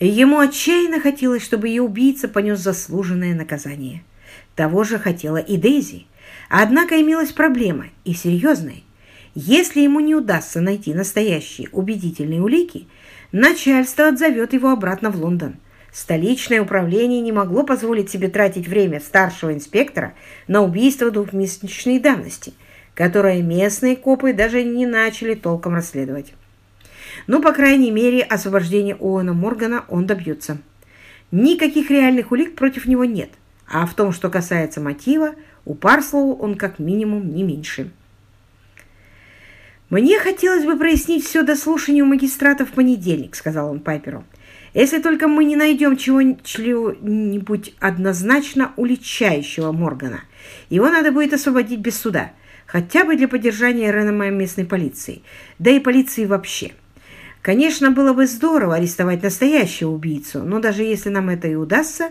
Ему отчаянно хотелось, чтобы ее убийца понес заслуженное наказание. Того же хотела и Дейзи. Однако имелась проблема, и серьезная. Если ему не удастся найти настоящие убедительные улики, начальство отзовет его обратно в Лондон. Столичное управление не могло позволить себе тратить время старшего инспектора на убийство двухмесячной давности, которое местные копы даже не начали толком расследовать. Но, по крайней мере, освобождения Оуэна Моргана он добьется. Никаких реальных улик против него нет, а в том, что касается мотива, у Парслоу он как минимум не меньше. «Мне хотелось бы прояснить все до слушания у магистрата в понедельник», — сказал он Пайперу. «Если только мы не найдем чего-нибудь однозначно уличающего Моргана. Его надо будет освободить без суда, хотя бы для поддержания реноме местной полиции, да и полиции вообще». Конечно, было бы здорово арестовать настоящего убийцу, но даже если нам это и удастся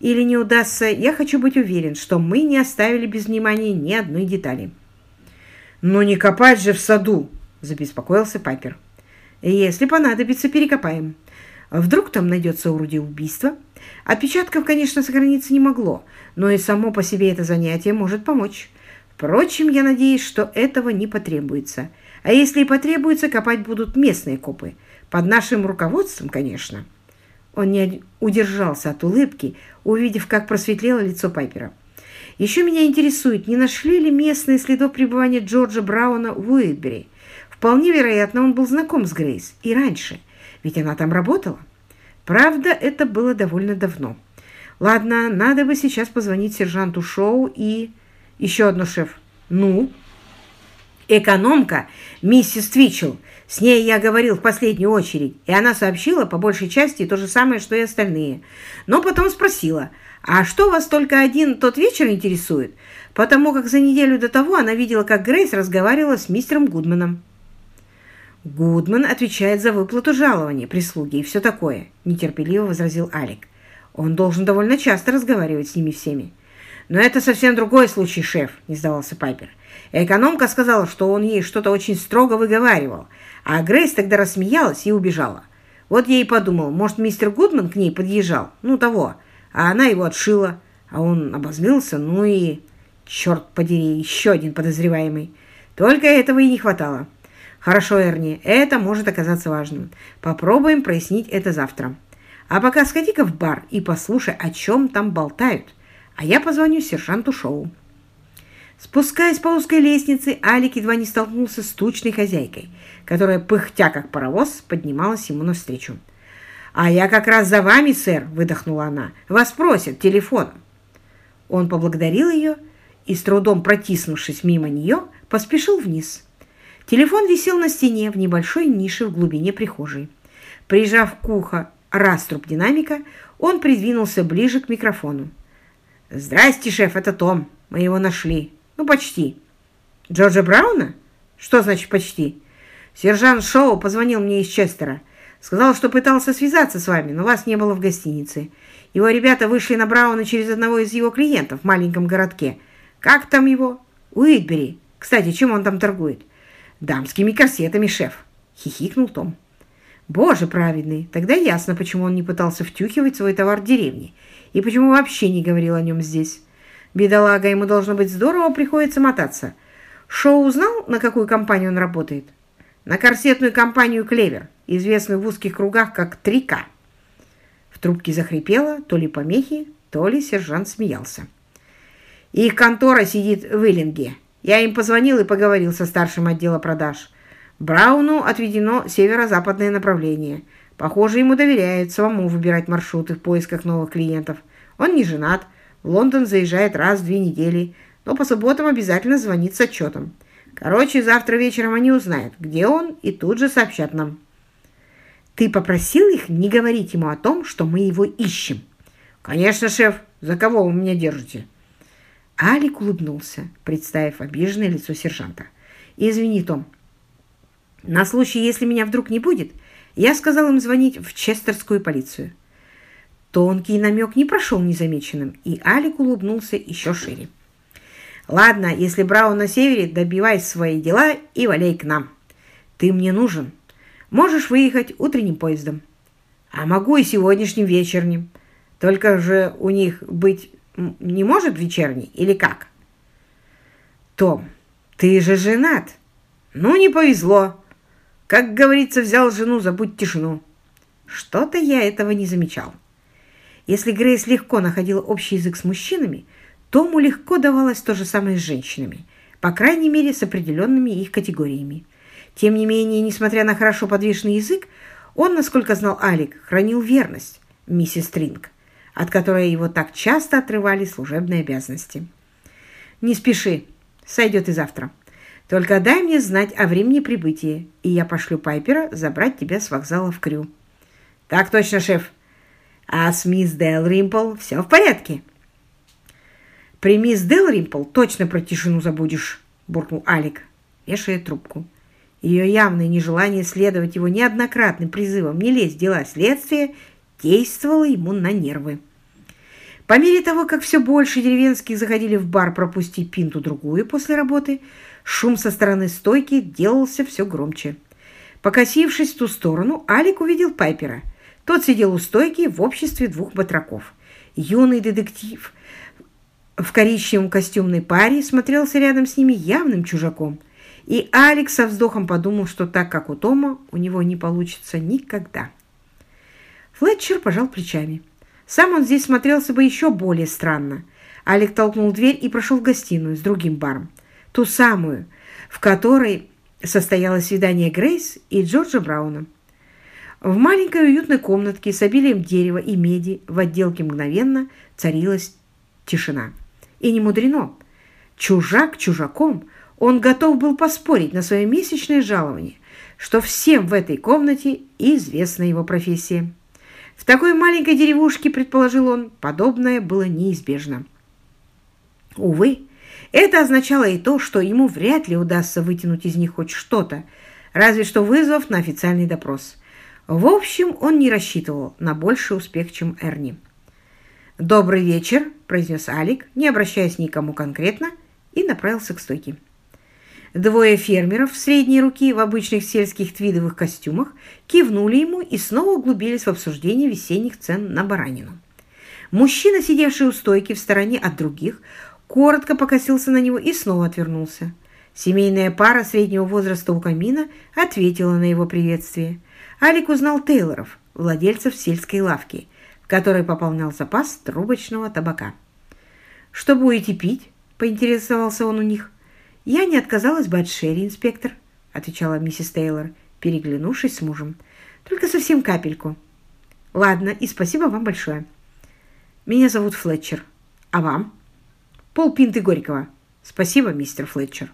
или не удастся, я хочу быть уверен, что мы не оставили без внимания ни одной детали. «Но не копать же в саду!» – забеспокоился Пайпер. «Если понадобится, перекопаем. Вдруг там найдется орудие убийства? Отпечатков, конечно, сохраниться не могло, но и само по себе это занятие может помочь. Впрочем, я надеюсь, что этого не потребуется». А если и потребуется, копать будут местные копы. Под нашим руководством, конечно. Он не удержался от улыбки, увидев, как просветлело лицо Пайпера. Еще меня интересует, не нашли ли местные следов пребывания Джорджа Брауна в Уитбери. Вполне вероятно, он был знаком с Грейс и раньше, ведь она там работала. Правда, это было довольно давно. Ладно, надо бы сейчас позвонить сержанту Шоу и... Еще одно, шеф. Ну? Экономка, миссис Твичел. С ней я говорил в последнюю очередь, и она сообщила по большей части то же самое, что и остальные. Но потом спросила, а что вас только один тот вечер интересует? Потому как за неделю до того она видела, как Грейс разговаривала с мистером Гудманом. Гудман отвечает за выплату жалования, прислуги и все такое, нетерпеливо возразил Алик. Он должен довольно часто разговаривать с ними всеми. «Но это совсем другой случай, шеф», — не сдавался Пайпер. Экономка сказала, что он ей что-то очень строго выговаривал, а Грейс тогда рассмеялась и убежала. Вот я и подумал, может, мистер Гудман к ней подъезжал, ну того, а она его отшила, а он обозлился, ну и... Черт подери, еще один подозреваемый. Только этого и не хватало. Хорошо, Эрни, это может оказаться важным. Попробуем прояснить это завтра. А пока сходи-ка в бар и послушай, о чем там болтают а я позвоню сержанту Шоу. Спускаясь по узкой лестнице, Алик едва не столкнулся с тучной хозяйкой, которая, пыхтя как паровоз, поднималась ему навстречу. «А я как раз за вами, сэр!» – выдохнула она. «Вас просят телефон!» Он поблагодарил ее и, с трудом протиснувшись мимо нее, поспешил вниз. Телефон висел на стене в небольшой нише в глубине прихожей. Прижав к уху раструб динамика, он придвинулся ближе к микрофону. «Здрасте, шеф, это Том. Мы его нашли. Ну, почти». «Джорджа Брауна? Что значит «почти»?» «Сержант Шоу позвонил мне из Честера. Сказал, что пытался связаться с вами, но вас не было в гостинице. Его ребята вышли на Брауна через одного из его клиентов в маленьком городке. Как там его? Уитбери. Кстати, чем он там торгует?» «Дамскими корсетами, шеф», — хихикнул Том. «Боже праведный, тогда ясно, почему он не пытался втюхивать свой товар в деревне и почему вообще не говорил о нем здесь? Бедолага, ему должно быть здорово приходится мотаться. Шоу узнал, на какую компанию он работает? На корсетную компанию «Клевер», известную в узких кругах как «Трика». В трубке захрипело то ли помехи, то ли сержант смеялся. Их контора сидит в Иллинге. Я им позвонил и поговорил со старшим отдела продаж. Брауну отведено северо-западное направление – Похоже, ему доверяют самому выбирать маршруты в поисках новых клиентов. Он не женат, в Лондон заезжает раз в две недели, но по субботам обязательно звонит с отчетом. Короче, завтра вечером они узнают, где он, и тут же сообщат нам. Ты попросил их не говорить ему о том, что мы его ищем? Конечно, шеф. За кого вы меня держите? Алик улыбнулся, представив обиженное лицо сержанта. «Извини, Том. На случай, если меня вдруг не будет, я сказал им звонить в Честерскую полицию. Тонкий намек не прошел незамеченным, и Алик улыбнулся еще шире. «Ладно, если Браун на севере, добивай свои дела и валяй к нам. Ты мне нужен. Можешь выехать утренним поездом». А могу и сегодняшним вечерним. Только же у них быть не может вечерний или как? Том, ты же женат. Ну, не повезло. Как говорится, взял жену, забудь тишину. Что-то я этого не замечал. Если Грейс легко находила общий язык с мужчинами, Тому легко давалось то же самое с женщинами, по крайней мере, с определенными их категориями. Тем не менее, несмотря на хорошо подвешенный язык, он, насколько знал Алик, хранил верность миссис Тринг, от которой его так часто отрывали служебные обязанности. «Не спеши, сойдет и завтра. Только дай мне знать о времени прибытия, и я пошлю Пайпера забрать тебя с вокзала в Крю». «Так точно, шеф. А с мисс Дэл Римпл все в порядке?» «При мисс Дэл Римпл точно про тишину забудешь», – буркнул Алик, вешая трубку. Ее явное нежелание следовать его неоднократным призывам не лезть в дела следствия действовало ему на нервы. По мере того, как все больше деревенских заходили в бар пропустить пинту-другую после работы, шум со стороны стойки делался все громче. Покосившись в ту сторону, Алик увидел Пайпера. Тот сидел у стойки в обществе двух батраков. Юный детектив в коричневом костюмной паре смотрелся рядом с ними явным чужаком. И Алекс со вздохом подумал, что так, как у Тома, у него не получится никогда. Флетчер пожал плечами. Сам он здесь смотрелся бы еще более странно. Алик толкнул дверь и прошел в гостиную с другим баром. Ту самую, в которой состоялось свидание Грейс и Джорджа Брауна. В маленькой уютной комнатке с обилием дерева и меди в отделке мгновенно царилась тишина. И не мудрено. Чужак чужаком, он готов был поспорить на свое месячное жалование, что всем в этой комнате известна его профессия. В такой маленькой деревушке, предположил он, подобное было неизбежно. Увы, это означало и то, что ему вряд ли удастся вытянуть из них хоть что-то, разве что вызвав на официальный допрос. В общем, он не рассчитывал на больший успех, чем Эрни. «Добрый вечер», – произнес Алик, не обращаясь никому конкретно, и направился к стойке. Двое фермеров средней руки в обычных сельских твидовых костюмах кивнули ему и снова углубились в обсуждение весенних цен на баранину. Мужчина, сидевший у стойки в стороне от других, коротко покосился на него и снова отвернулся. Семейная пара среднего возраста у камина ответила на его приветствие. Алик узнал Тейлоров, владельцев сельской лавки – который пополнял запас трубочного табака. «Что будете пить?» – поинтересовался он у них. «Я не отказалась бы от Шерри, инспектор», – отвечала миссис Тейлор, переглянувшись с мужем. «Только совсем капельку». «Ладно, и спасибо вам большое». «Меня зовут Флетчер. А вам?» «Пол пинты Горького». «Спасибо, мистер Флетчер».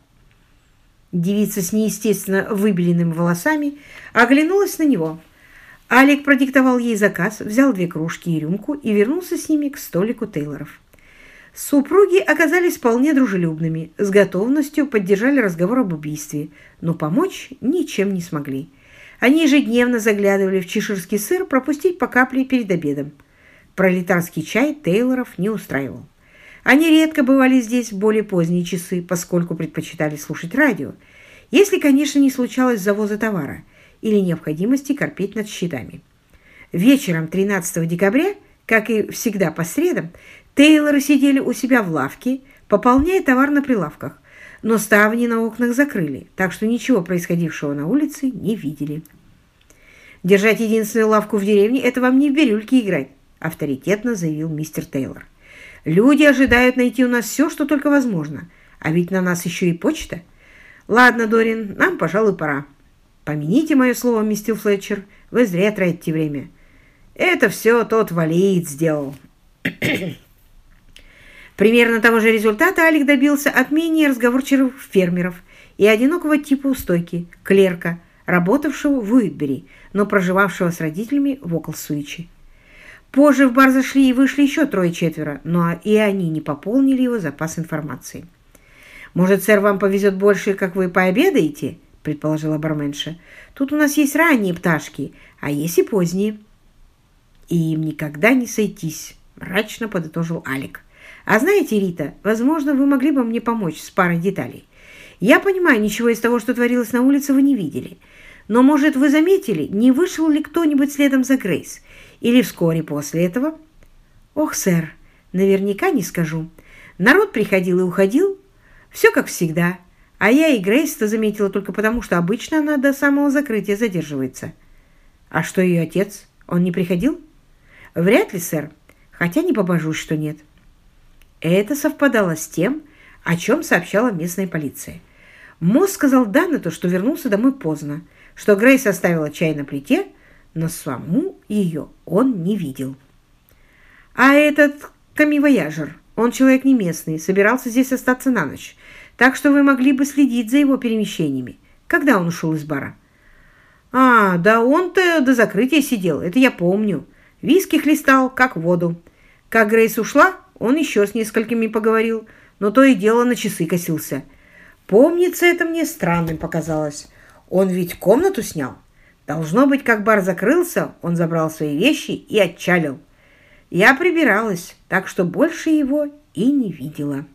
Девица с неестественно выбеленными волосами оглянулась на него – Алик продиктовал ей заказ, взял две кружки и рюмку и вернулся с ними к столику Тейлоров. Супруги оказались вполне дружелюбными, с готовностью поддержали разговор об убийстве, но помочь ничем не смогли. Они ежедневно заглядывали в чеширский сыр пропустить по капле перед обедом. Пролетарский чай Тейлоров не устраивал. Они редко бывали здесь в более поздние часы, поскольку предпочитали слушать радио, если, конечно, не случалось завоза товара – или необходимости корпеть над счетами. Вечером 13 декабря, как и всегда по средам, Тейлоры сидели у себя в лавке, пополняя товар на прилавках, но ставни на окнах закрыли, так что ничего происходившего на улице не видели. «Держать единственную лавку в деревне – это вам не в бирюльке играть», – авторитетно заявил мистер Тейлор. «Люди ожидают найти у нас все, что только возможно, а ведь на нас еще и почта. Ладно, Дорин, нам, пожалуй, пора». Помяните мое слово, мистер Флетчер, вы зря тратите время. Это все тот валиит сделал. Примерно того же результата Алик добился от менее разговорчивых фермеров и одинокого типа устойки, клерка, работавшего в Уитбери, но проживавшего с родителями в Оклсуичи. Позже в бар зашли и вышли еще трое-четверо, но и они не пополнили его запас информации. «Может, сэр, вам повезет больше, как вы пообедаете?» предположила барменша. «Тут у нас есть ранние пташки, а есть и поздние». «И им никогда не сойтись», – мрачно подытожил Алик. «А знаете, Рита, возможно, вы могли бы мне помочь с парой деталей. Я понимаю, ничего из того, что творилось на улице, вы не видели. Но, может, вы заметили, не вышел ли кто-нибудь следом за Грейс? Или вскоре после этого? Ох, сэр, наверняка не скажу. Народ приходил и уходил. Все как всегда. А я и Грейс-то заметила только потому, что обычно она до самого закрытия задерживается. А что ее отец? Он не приходил? Вряд ли, сэр. Хотя не побожусь, что нет. Это совпадало с тем, о чем сообщала местная полиция. Мосс сказал Даннету, что вернулся домой поздно, что Грейс оставила чай на плите, но саму ее он не видел. А этот камивояжер, он человек не местный, собирался здесь остаться на ночь, так что вы могли бы следить за его перемещениями. Когда он ушел из бара? А, да он-то до закрытия сидел, это я помню. Виски хлестал, как воду. Как Грейс ушла, он еще с несколькими поговорил, но то и дело на часы косился. Помнится, это мне странным показалось. Он ведь комнату снял. Должно быть, как бар закрылся, он забрал свои вещи и отчалил. Я прибиралась, так что больше его и не видела.